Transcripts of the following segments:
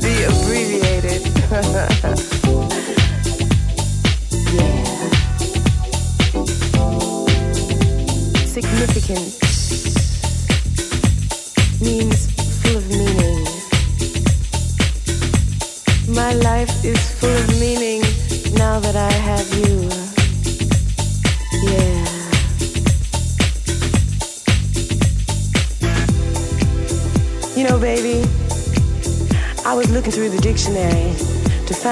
be abbreviated. yeah. Significance means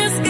Since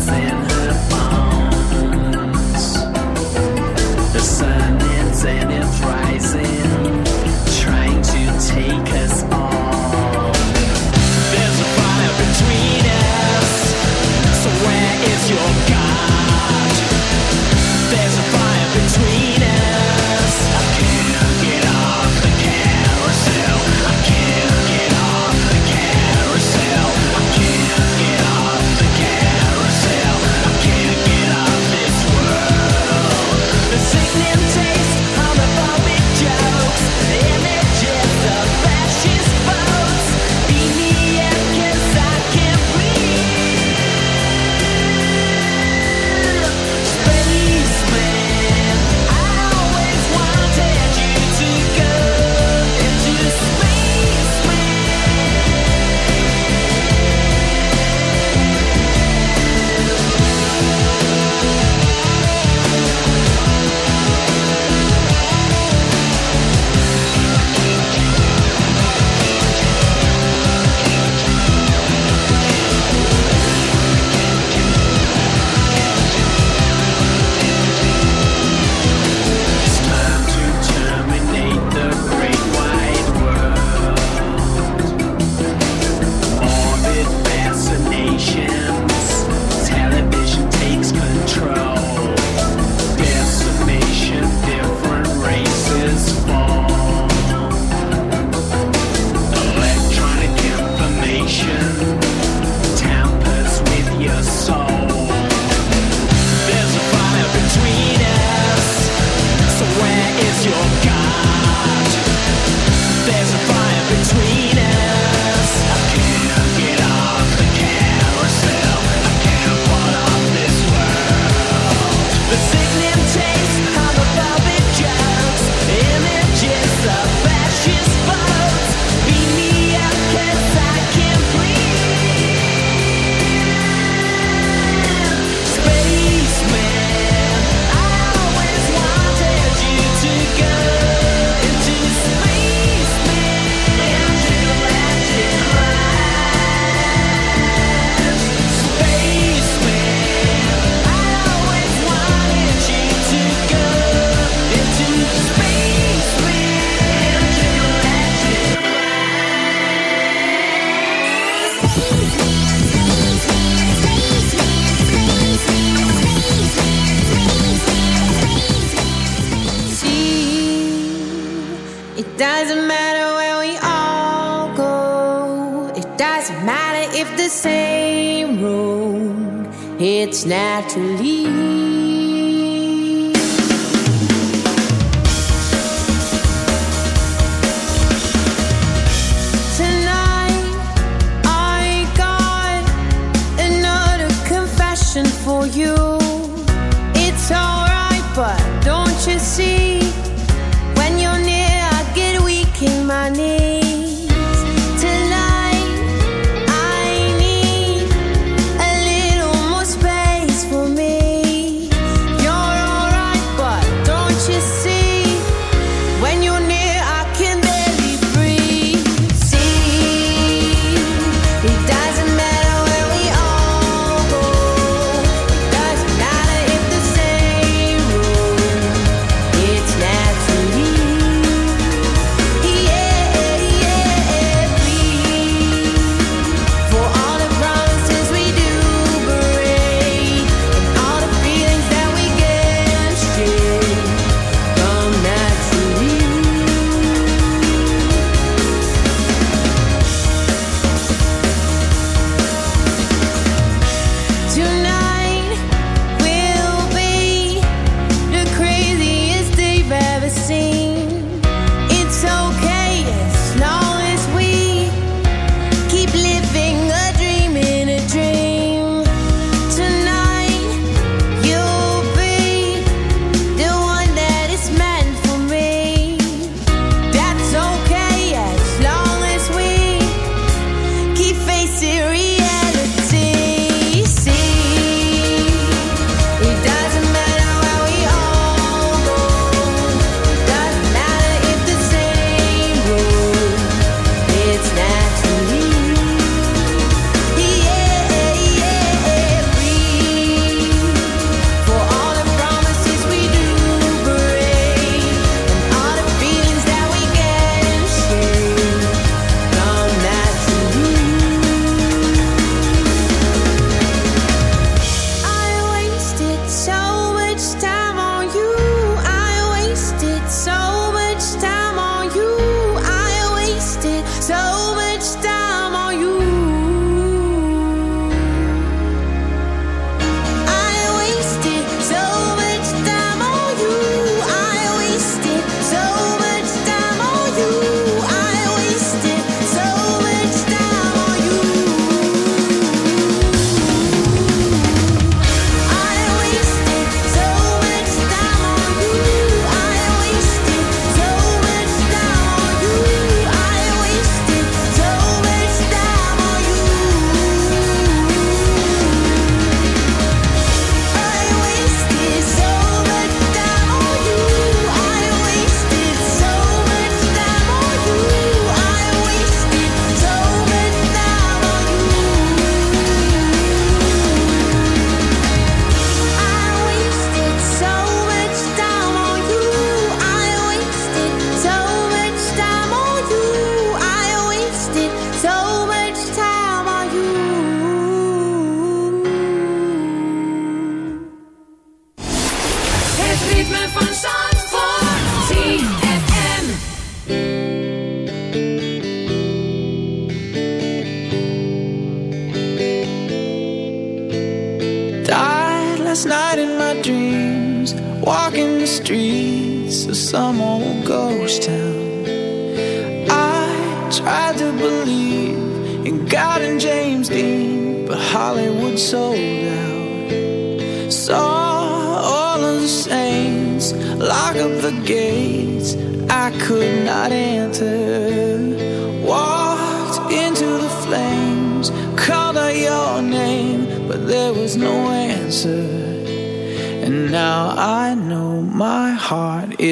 buzzing.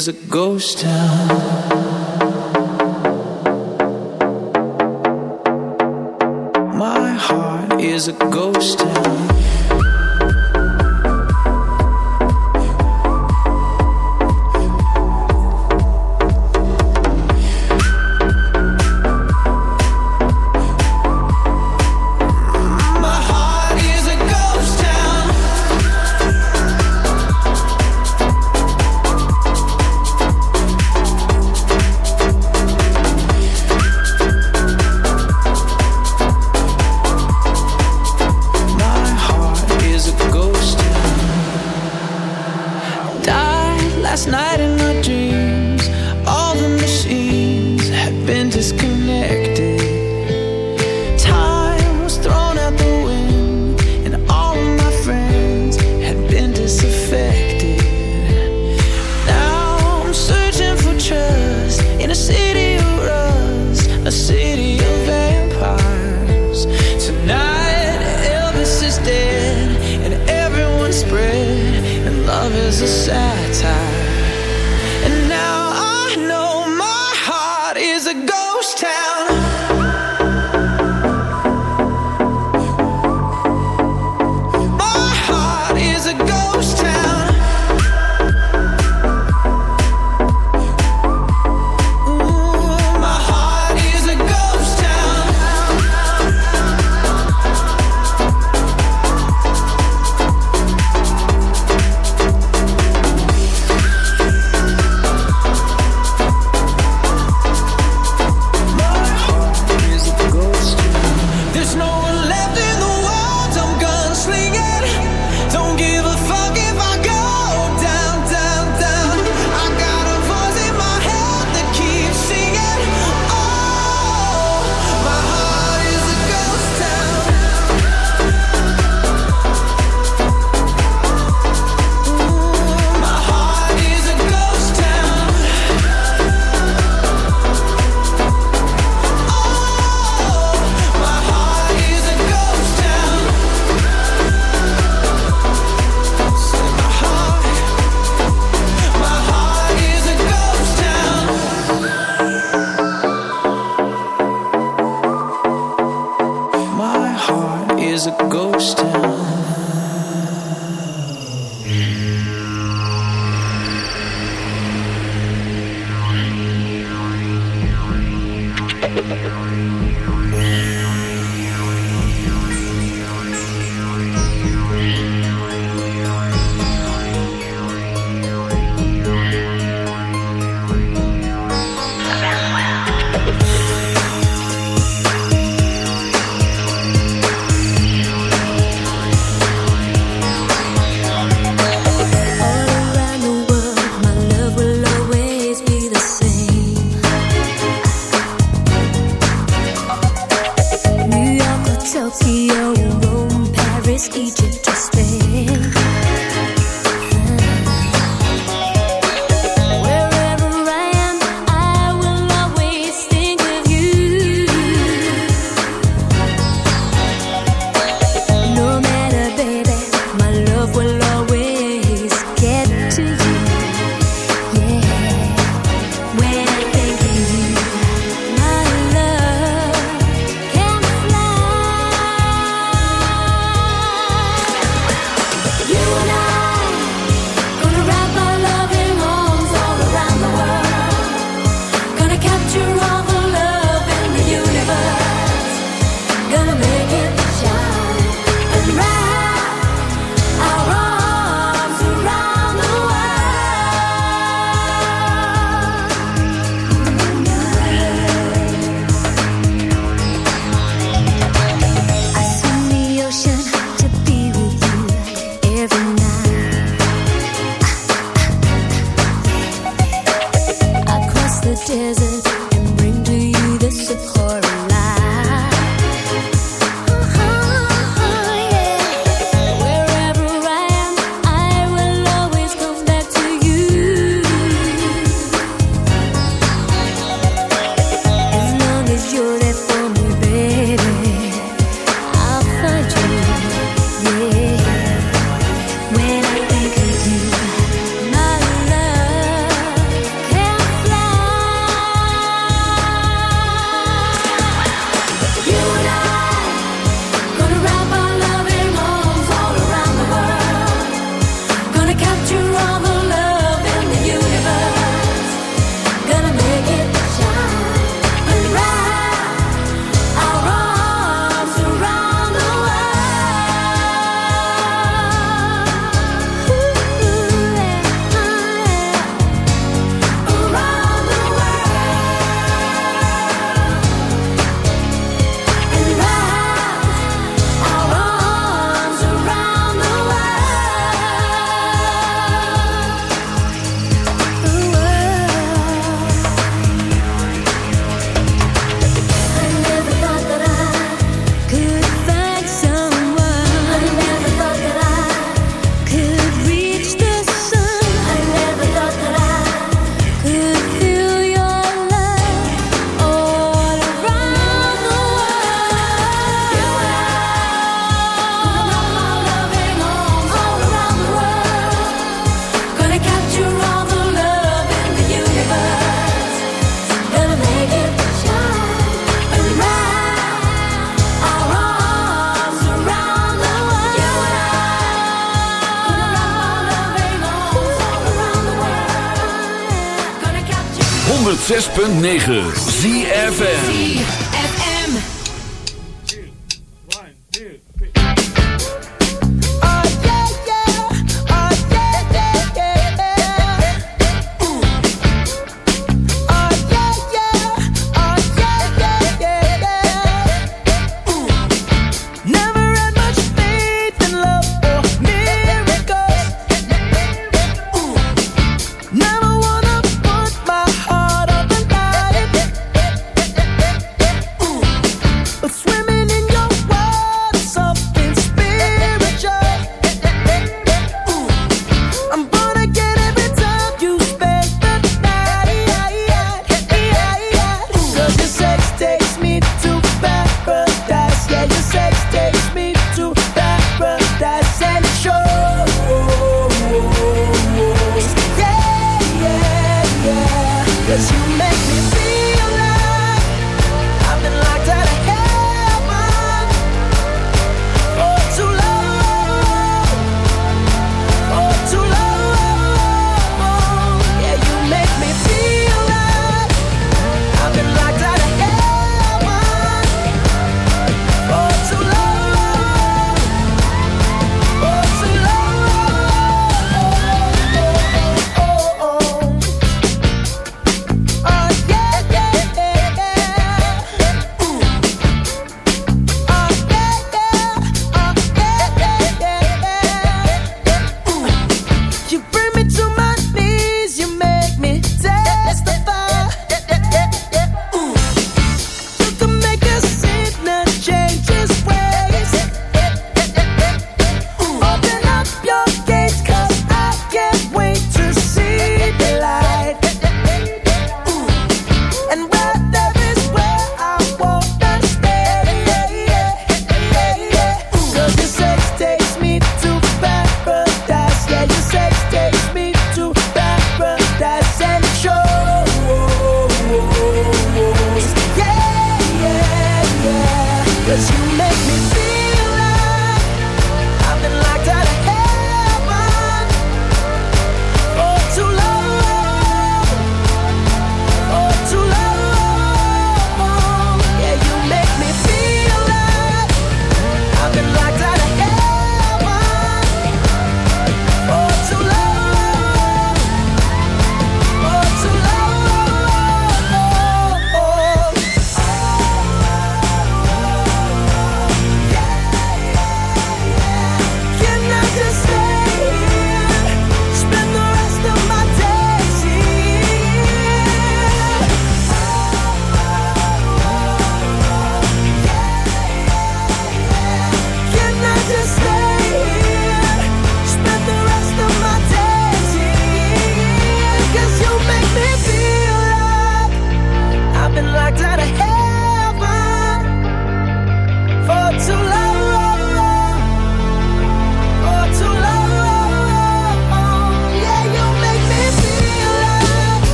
Is a ghost 9.